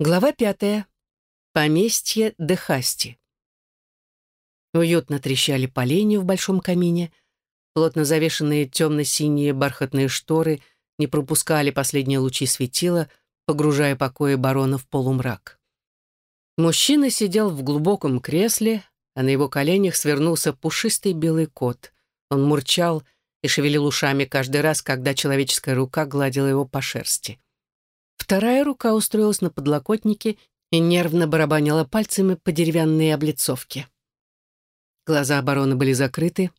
Глава пятая. Поместье Дехасти. Уютно трещали поленья в большом камине. Плотно завешенные темно-синие бархатные шторы не пропускали последние лучи светила, погружая покои барона в полумрак. Мужчина сидел в глубоком кресле, а на его коленях свернулся пушистый белый кот. Он мурчал и шевелил ушами каждый раз, когда человеческая рука гладила его по шерсти. Вторая рука устроилась на подлокотнике и нервно барабанила пальцами по деревянной облицовке. Глаза обороны были закрыты.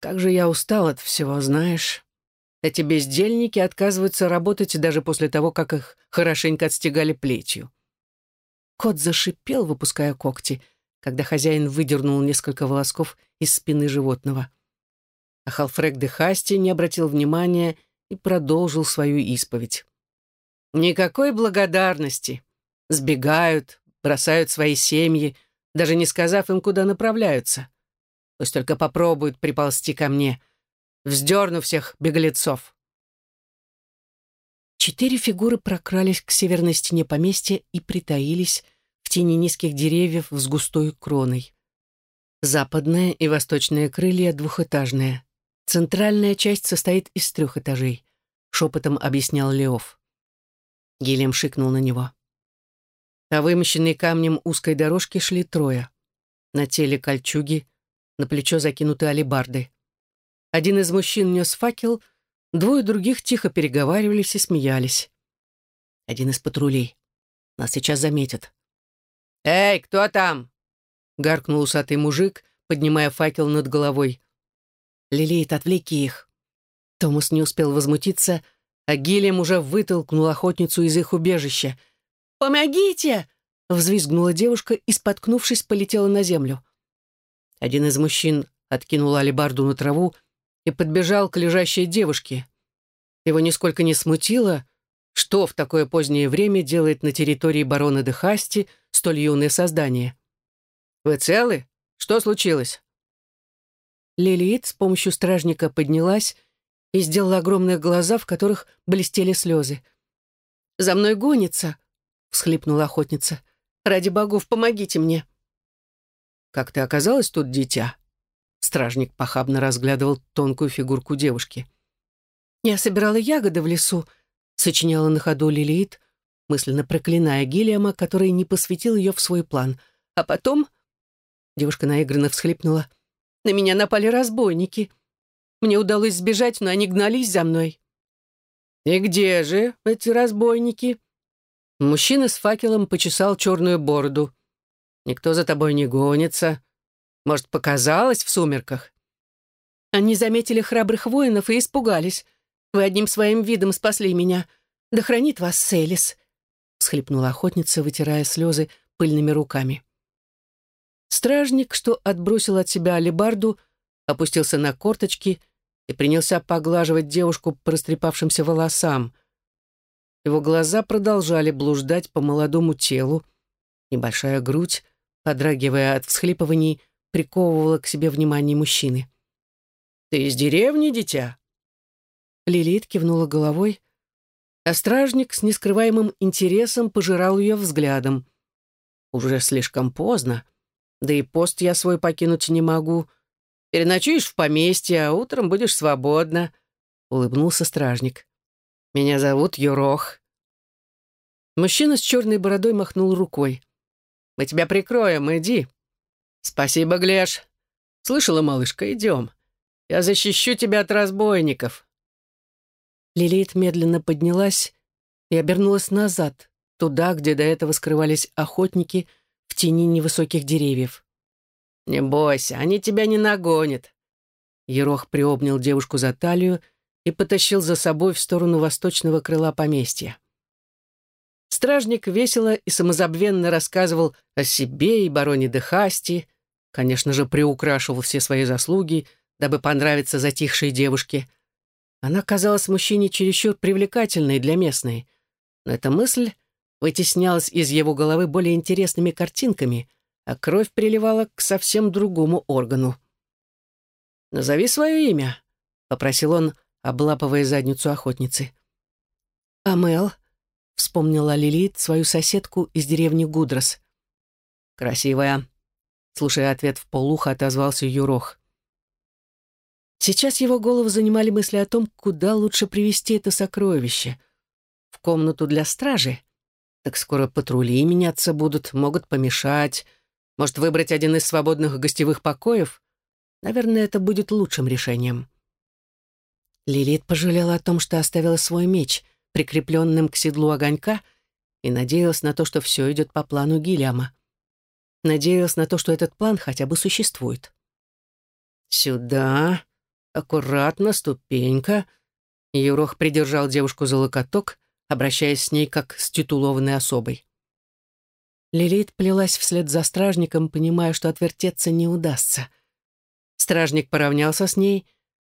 «Как же я устал от всего, знаешь. Эти бездельники отказываются работать даже после того, как их хорошенько отстегали плетью». Кот зашипел, выпуская когти, когда хозяин выдернул несколько волосков из спины животного. А Халфрек де Хасти не обратил внимания и продолжил свою исповедь. Никакой благодарности. Сбегают, бросают свои семьи, даже не сказав им, куда направляются. Пусть только попробуют приползти ко мне. Вздерну всех беглецов. Четыре фигуры прокрались к северной стене поместья и притаились в тени низких деревьев с густой кроной. Западное и восточное крылья двухэтажные. Центральная часть состоит из трех этажей, шепотом объяснял Леов. Гелем шикнул на него. По вымощенной камнем узкой дорожке шли трое. На теле кольчуги, на плечо закинуты алебарды. Один из мужчин нес факел, двое других тихо переговаривались и смеялись. Один из патрулей. Нас сейчас заметят. «Эй, кто там?» — гаркнул усатый мужик, поднимая факел над головой. «Лилит, отвлеки их». Томас не успел возмутиться, а Гильям уже вытолкнул охотницу из их убежища. «Помогите!» — взвизгнула девушка и, споткнувшись, полетела на землю. Один из мужчин откинул алебарду на траву и подбежал к лежащей девушке. Его нисколько не смутило, что в такое позднее время делает на территории барона де Хасти столь юное создание. «Вы целы? Что случилось?» Лилит с помощью стражника поднялась и сделала огромные глаза, в которых блестели слезы. «За мной гонится!» — всхлипнула охотница. «Ради богов, помогите мне!» «Как ты оказалась тут, дитя?» Стражник похабно разглядывал тонкую фигурку девушки. «Я собирала ягоды в лесу», — сочиняла на ходу Лилит, мысленно проклиная Гиллиама, который не посвятил ее в свой план. А потом... Девушка наигранно всхлипнула. «На меня напали разбойники. Мне удалось сбежать, но они гнались за мной. «И где же эти разбойники?» Мужчина с факелом почесал черную бороду. «Никто за тобой не гонится. Может, показалось в сумерках?» Они заметили храбрых воинов и испугались. Вы одним своим видом спасли меня. Да хранит вас Селис!» — всхлипнула охотница, вытирая слезы пыльными руками. Стражник, что отбросил от себя алебарду, опустился на корточки — и принялся поглаживать девушку по растрепавшимся волосам. Его глаза продолжали блуждать по молодому телу. Небольшая грудь, подрагивая от всхлипываний, приковывала к себе внимание мужчины. «Ты из деревни, дитя?» Лилит кивнула головой, а стражник с нескрываемым интересом пожирал ее взглядом. «Уже слишком поздно, да и пост я свой покинуть не могу», Переночуешь в поместье, а утром будешь свободна», — улыбнулся стражник. «Меня зовут Юрох». Мужчина с черной бородой махнул рукой. «Мы тебя прикроем, иди». «Спасибо, Глеш. Слышала, малышка, идем. Я защищу тебя от разбойников». Лилит медленно поднялась и обернулась назад, туда, где до этого скрывались охотники в тени невысоких деревьев. «Не бойся, они тебя не нагонят». Ерох приобнял девушку за талию и потащил за собой в сторону восточного крыла поместья. Стражник весело и самозабвенно рассказывал о себе и бароне Дехасти, конечно же, приукрашивал все свои заслуги, дабы понравиться затихшей девушке. Она казалась мужчине чересчур привлекательной для местной, но эта мысль вытеснялась из его головы более интересными картинками — а кровь приливала к совсем другому органу. «Назови свое имя», — попросил он, облапывая задницу охотницы. «Амел», вспомнила Лилит свою соседку из деревни Гудрос. «Красивая», — слушая ответ в полухо, отозвался Юрох. Сейчас его голову занимали мысли о том, куда лучше привести это сокровище. В комнату для стражи? Так скоро патрули меняться будут, могут помешать. Может, выбрать один из свободных гостевых покоев? Наверное, это будет лучшим решением. Лилит пожалела о том, что оставила свой меч, прикрепленным к седлу огонька, и надеялась на то, что все идет по плану Гильяма. Надеялась на то, что этот план хотя бы существует. «Сюда, аккуратно, ступенька». Юрох придержал девушку за локоток, обращаясь с ней как с титулованной особой. Лилит плелась вслед за стражником, понимая, что отвертеться не удастся. Стражник поравнялся с ней,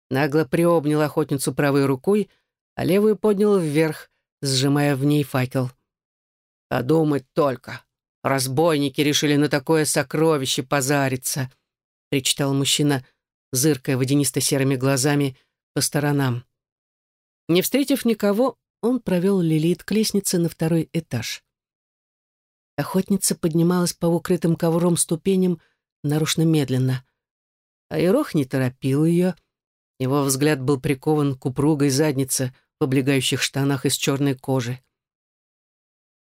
нагло приобнял охотницу правой рукой, а левую поднял вверх, сжимая в ней факел. «Подумать только! Разбойники решили на такое сокровище позариться!» — причитал мужчина, зыркая водянисто-серыми глазами по сторонам. Не встретив никого, он провел Лилит к лестнице на второй этаж. Охотница поднималась по укрытым ковром ступеням нарочно медленно. А Ирох не торопил ее. Его взгляд был прикован к упругой заднице в облегающих штанах из черной кожи.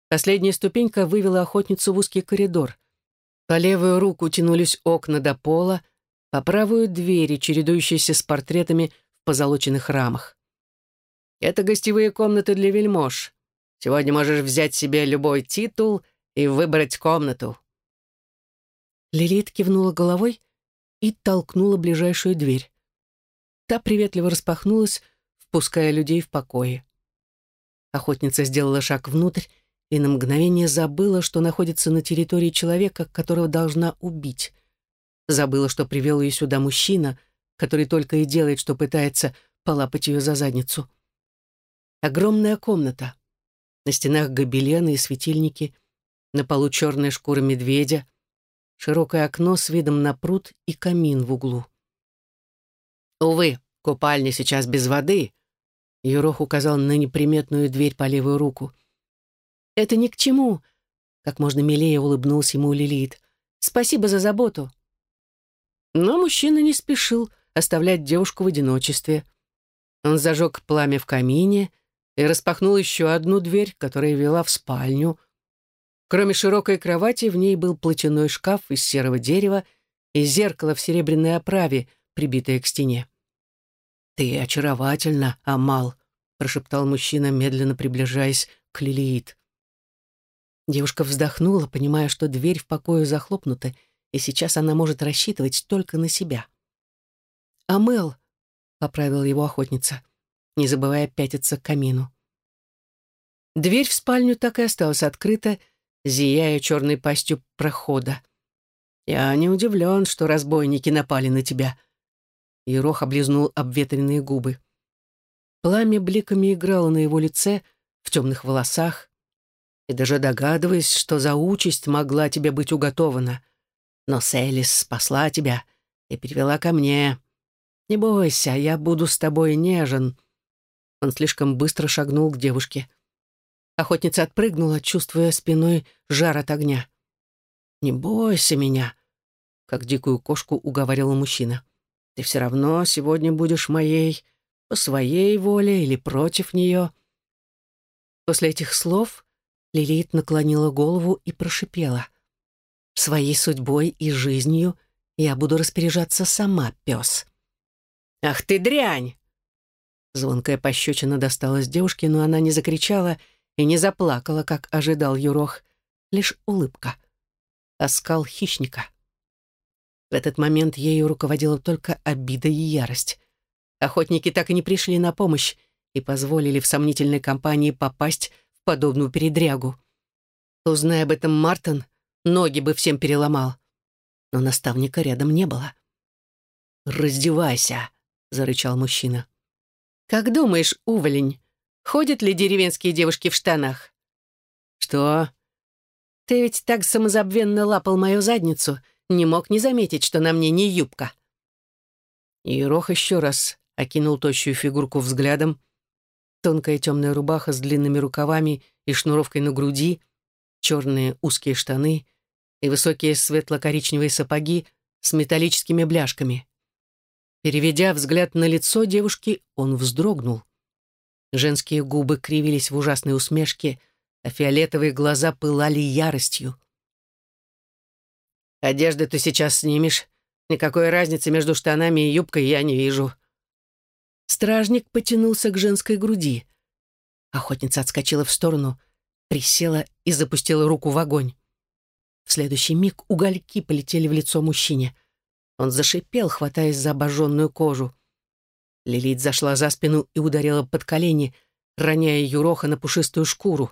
Последняя ступенька вывела охотницу в узкий коридор. По левую руку тянулись окна до пола, по правую — двери, чередующиеся с портретами в позолоченных рамах. Это гостевые комнаты для вельмож. Сегодня можешь взять себе любой титул и выбрать комнату». Лилит кивнула головой и толкнула ближайшую дверь. Та приветливо распахнулась, впуская людей в покое. Охотница сделала шаг внутрь и на мгновение забыла, что находится на территории человека, которого должна убить. Забыла, что привел ее сюда мужчина, который только и делает, что пытается полапать ее за задницу. Огромная комната. На стенах гобелены и светильники, на полу черная шкура медведя, широкое окно с видом на пруд и камин в углу. «Увы, купальня сейчас без воды», — Юрох указал на неприметную дверь по левую руку. «Это ни к чему», — как можно милее улыбнулся ему Лилит. «Спасибо за заботу». Но мужчина не спешил оставлять девушку в одиночестве. Он зажег пламя в камине — и распахнул еще одну дверь, которая вела в спальню. Кроме широкой кровати, в ней был платяной шкаф из серого дерева и зеркало в серебряной оправе, прибитое к стене. «Ты очаровательна, Амал», — прошептал мужчина, медленно приближаясь к Лилиит. Девушка вздохнула, понимая, что дверь в покое захлопнута, и сейчас она может рассчитывать только на себя. «Амел», — поправила его охотница, — не забывая пятиться к камину. Дверь в спальню так и осталась открыта, зияя черной пастью прохода. «Я не удивлен, что разбойники напали на тебя». Ерох облизнул обветренные губы. Пламя бликами играло на его лице, в темных волосах, и даже догадываясь, что за участь могла тебе быть уготована. Но Селис спасла тебя и перевела ко мне. Не бойся, я буду с тобой нежен, он слишком быстро шагнул к девушке. Охотница отпрыгнула, чувствуя спиной жар от огня. «Не бойся меня», — как дикую кошку уговаривал мужчина. «Ты все равно сегодня будешь моей, по своей воле или против нее». После этих слов Лилит наклонила голову и прошипела. «Своей судьбой и жизнью я буду распоряжаться сама, пес». «Ах ты дрянь!» Звонкая пощечина досталась девушке, но она не закричала и не заплакала, как ожидал Юрох. Лишь улыбка. Оскал хищника. В этот момент ею руководила только обида и ярость. Охотники так и не пришли на помощь и позволили в сомнительной компании попасть в подобную передрягу. Узная об этом Мартин, ноги бы всем переломал. Но наставника рядом не было. «Раздевайся», — зарычал мужчина. «Как думаешь, уволень, ходят ли деревенские девушки в штанах?» «Что?» «Ты ведь так самозабвенно лапал мою задницу, не мог не заметить, что на мне не юбка». Ерох еще раз окинул тощую фигурку взглядом. Тонкая темная рубаха с длинными рукавами и шнуровкой на груди, черные узкие штаны и высокие светло-коричневые сапоги с металлическими бляшками. Переведя взгляд на лицо девушки, он вздрогнул. Женские губы кривились в ужасной усмешке, а фиолетовые глаза пылали яростью. «Одежды ты сейчас снимешь. Никакой разницы между штанами и юбкой я не вижу». Стражник потянулся к женской груди. Охотница отскочила в сторону, присела и запустила руку в огонь. В следующий миг угольки полетели в лицо мужчине. Он зашипел, хватаясь за обожженную кожу. Лилит зашла за спину и ударила под колени, роняя Юроха на пушистую шкуру.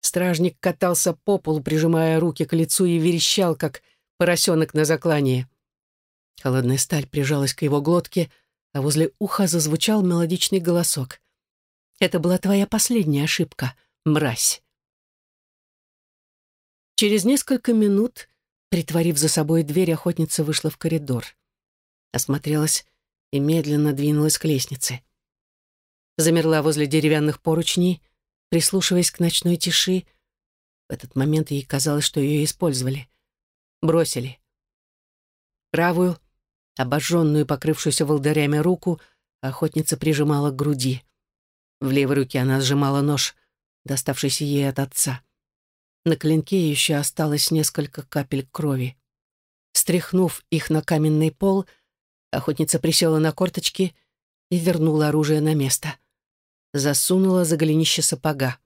Стражник катался по полу, прижимая руки к лицу и верещал, как поросенок на заклание. Холодная сталь прижалась к его глотке, а возле уха зазвучал мелодичный голосок. «Это была твоя последняя ошибка, мразь». Через несколько минут, притворив за собой дверь, охотница вышла в коридор. Осмотрелась и медленно двинулась к лестнице. Замерла возле деревянных поручней, прислушиваясь к ночной тиши. В этот момент ей казалось, что ее использовали. Бросили. Правую, обожженную, покрывшуюся волдырями руку, охотница прижимала к груди. В левой руке она сжимала нож, доставшийся ей от отца. На клинке еще осталось несколько капель крови. Стряхнув их на каменный пол, охотница присела на корточки и вернула оружие на место. Засунула за голенище сапога.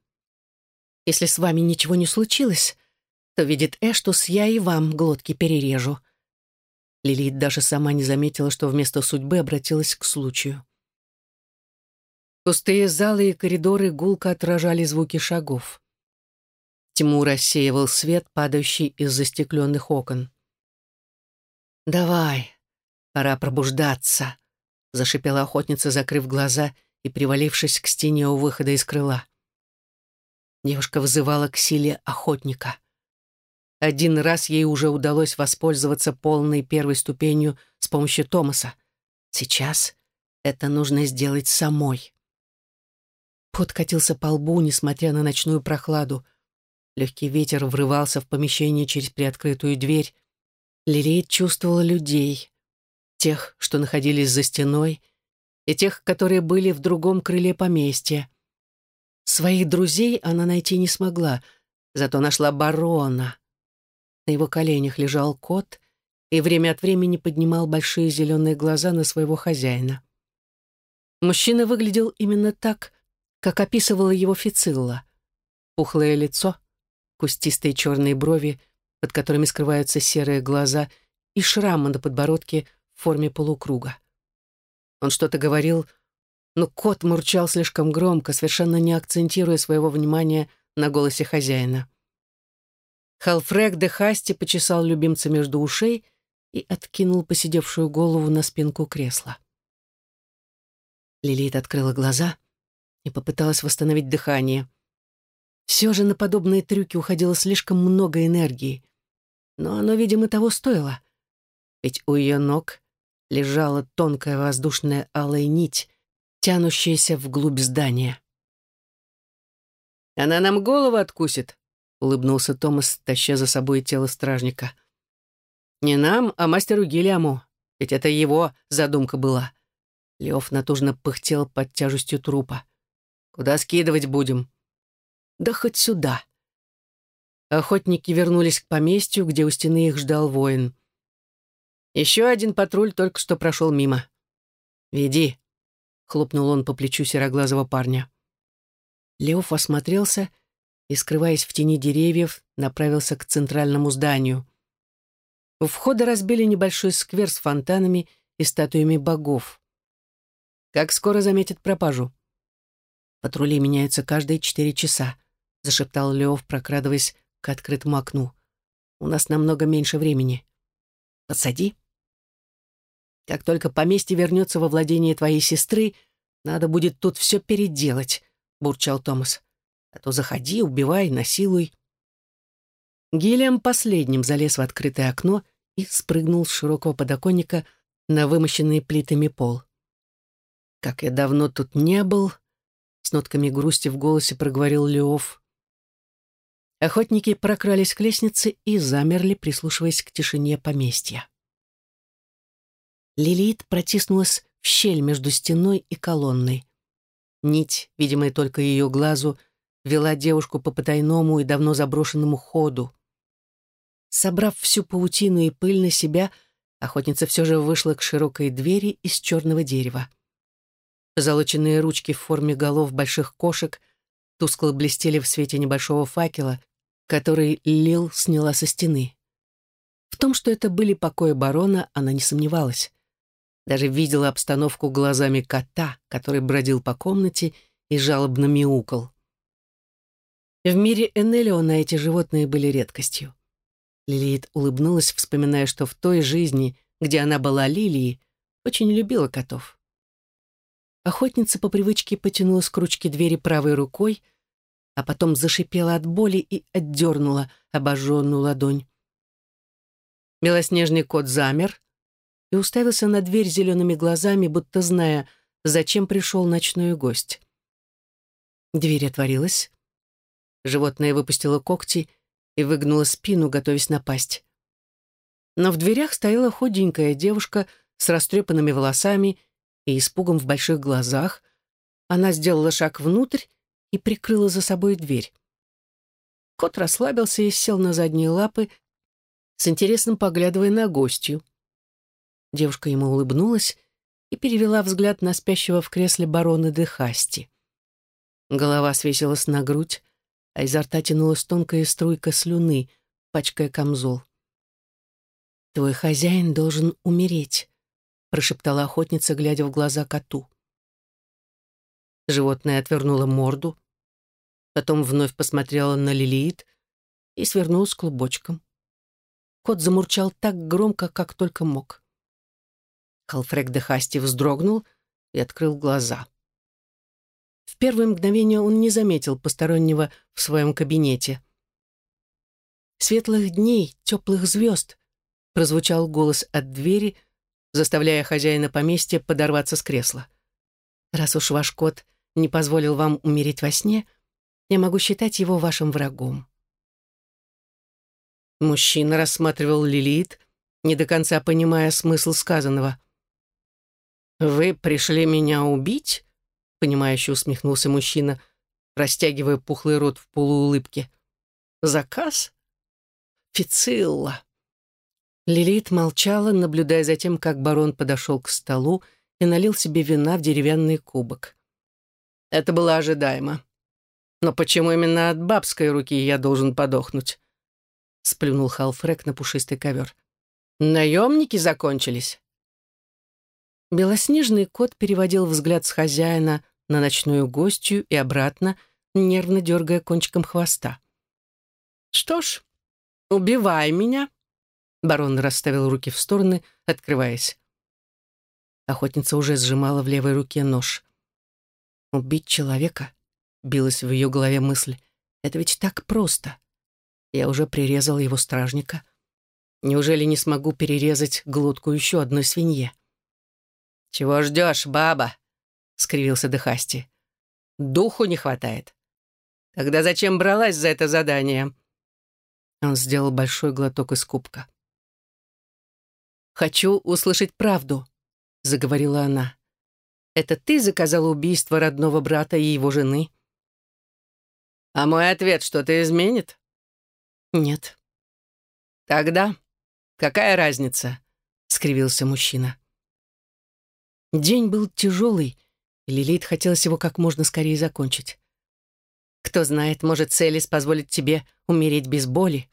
«Если с вами ничего не случилось, то видит Эштус, я и вам глотки перережу». Лилит даже сама не заметила, что вместо судьбы обратилась к случаю. Пустые залы и коридоры гулко отражали звуки шагов. Тьму рассеивал свет, падающий из застекленных окон. «Давай, пора пробуждаться», — зашипела охотница, закрыв глаза и привалившись к стене у выхода из крыла. Девушка вызывала к силе охотника. Один раз ей уже удалось воспользоваться полной первой ступенью с помощью Томаса. Сейчас это нужно сделать самой. Пот катился по лбу, несмотря на ночную прохладу. Легкий ветер врывался в помещение через приоткрытую дверь. Лилит чувствовала людей. Тех, что находились за стеной, и тех, которые были в другом крыле поместья. Своих друзей она найти не смогла, зато нашла барона. На его коленях лежал кот и время от времени поднимал большие зеленые глаза на своего хозяина. Мужчина выглядел именно так, как описывала его Фицилла. Пухлое лицо, кустистые черные брови, под которыми скрываются серые глаза, и шрамы на подбородке в форме полукруга. Он что-то говорил, но кот мурчал слишком громко, совершенно не акцентируя своего внимания на голосе хозяина. Халфрек де Хасти почесал любимца между ушей и откинул посидевшую голову на спинку кресла. Лилит открыла глаза и попыталась восстановить дыхание. Все же на подобные трюки уходило слишком много энергии. Но оно, видимо, того стоило. Ведь у ее ног лежала тонкая воздушная алая нить, тянущаяся вглубь здания. «Она нам голову откусит», — улыбнулся Томас, таща за собой тело стражника. «Не нам, а мастеру Гильяму, ведь это его задумка была». Леоф натужно пыхтел под тяжестью трупа. «Куда скидывать будем?» «Да хоть сюда». Охотники вернулись к поместью, где у стены их ждал воин. Еще один патруль только что прошел мимо. «Веди», — хлопнул он по плечу сероглазого парня. Леоф осмотрелся и, скрываясь в тени деревьев, направился к центральному зданию. У входа разбили небольшой сквер с фонтанами и статуями богов. «Как скоро заметят пропажу?» «Патрули меняются каждые четыре часа», — зашептал Леов, прокрадываясь к открытому окну. «У нас намного меньше времени. Подсади». «Как только поместье вернется во владение твоей сестры, надо будет тут все переделать», — бурчал Томас. А то заходи, убивай, насилуй. Гильям последним залез в открытое окно и спрыгнул с широкого подоконника на вымощенный плитами пол. «Как я давно тут не был», — с нотками грусти в голосе проговорил Леов. Охотники прокрались к лестнице и замерли, прислушиваясь к тишине поместья. Лилит протиснулась в щель между стеной и колонной. Нить, видимая только ее глазу, вела девушку по потайному и давно заброшенному ходу. Собрав всю паутину и пыль на себя, охотница все же вышла к широкой двери из черного дерева. Позолоченные ручки в форме голов больших кошек тускло блестели в свете небольшого факела, который Лил сняла со стены. В том, что это были покои барона, она не сомневалась. Даже видела обстановку глазами кота, который бродил по комнате и жалобно мяукал. В мире Энелиона эти животные были редкостью. Лилит улыбнулась, вспоминая, что в той жизни, где она была Лилией, очень любила котов. Охотница по привычке потянулась к ручке двери правой рукой, а потом зашипела от боли и отдернула обожженную ладонь. Белоснежный кот замер и уставился на дверь зелеными глазами, будто зная, зачем пришел ночной гость. Дверь отворилась. Животное выпустило когти и выгнуло спину, готовясь напасть. Но в дверях стояла худенькая девушка с растрепанными волосами и испугом в больших глазах. Она сделала шаг внутрь и прикрыла за собой дверь. Кот расслабился и сел на задние лапы, с интересом поглядывая на гостью. Девушка ему улыбнулась и перевела взгляд на спящего в кресле барона де Хасти. Голова свесилась на грудь, а изо рта тянулась тонкая струйка слюны, пачкая камзол. «Твой хозяин должен умереть», — прошептала охотница, глядя в глаза коту. Животное отвернуло морду, потом вновь посмотрела на Лилит и свернулась клубочком. Кот замурчал так громко, как только мог. Халфрек де Хасти вздрогнул и открыл глаза. В первое мгновение он не заметил постороннего в своем кабинете. «Светлых дней, теплых звезд», — прозвучал голос от двери, заставляя хозяина поместья подорваться с кресла. «Раз уж ваш кот не позволил вам умереть во сне, я могу считать его вашим врагом». Мужчина рассматривал Лилит, не до конца понимая смысл сказанного. «Вы пришли меня убить?» — понимающе усмехнулся мужчина, растягивая пухлый рот в полуулыбке. «Заказ? Фицилла!» Лилит молчала, наблюдая за тем, как барон подошел к столу и налил себе вина в деревянный кубок. Это было ожидаемо. Но почему именно от бабской руки я должен подохнуть? Сплюнул Халфрек на пушистый ковер. Наемники закончились. Белоснежный кот переводил взгляд с хозяина на ночную гостью и обратно, нервно дергая кончиком хвоста. «Что ж, убивай меня!» Барон расставил руки в стороны, открываясь. Охотница уже сжимала в левой руке нож. Убить человека? Билась в ее голове мысль. Это ведь так просто. Я уже прирезал его стражника. Неужели не смогу перерезать глотку еще одной свинье? «Чего ждешь, баба?» — скривился Дехасти. «Духу не хватает. Тогда зачем бралась за это задание?» Он сделал большой глоток из кубка. «Хочу услышать правду», — заговорила она. Это ты заказал убийство родного брата и его жены?» «А мой ответ что-то изменит?» «Нет». «Тогда какая разница?» — скривился мужчина. День был тяжелый, и Лилит хотелось его как можно скорее закончить. Кто знает, может, Селис позволит тебе умереть без боли.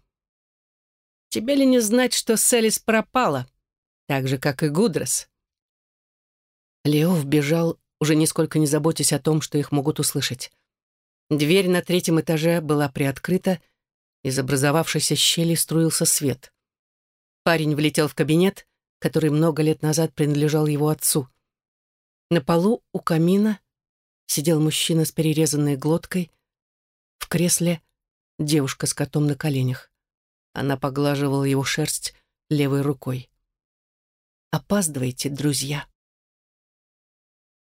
Тебе ли не знать, что Селис пропала, так же, как и Гудрос? Лео вбежал, уже нисколько не заботясь о том, что их могут услышать. Дверь на третьем этаже была приоткрыта, из образовавшейся щели струился свет. Парень влетел в кабинет, который много лет назад принадлежал его отцу. На полу у камина сидел мужчина с перерезанной глоткой, в кресле девушка с котом на коленях. Она поглаживала его шерсть левой рукой. «Опаздывайте, друзья».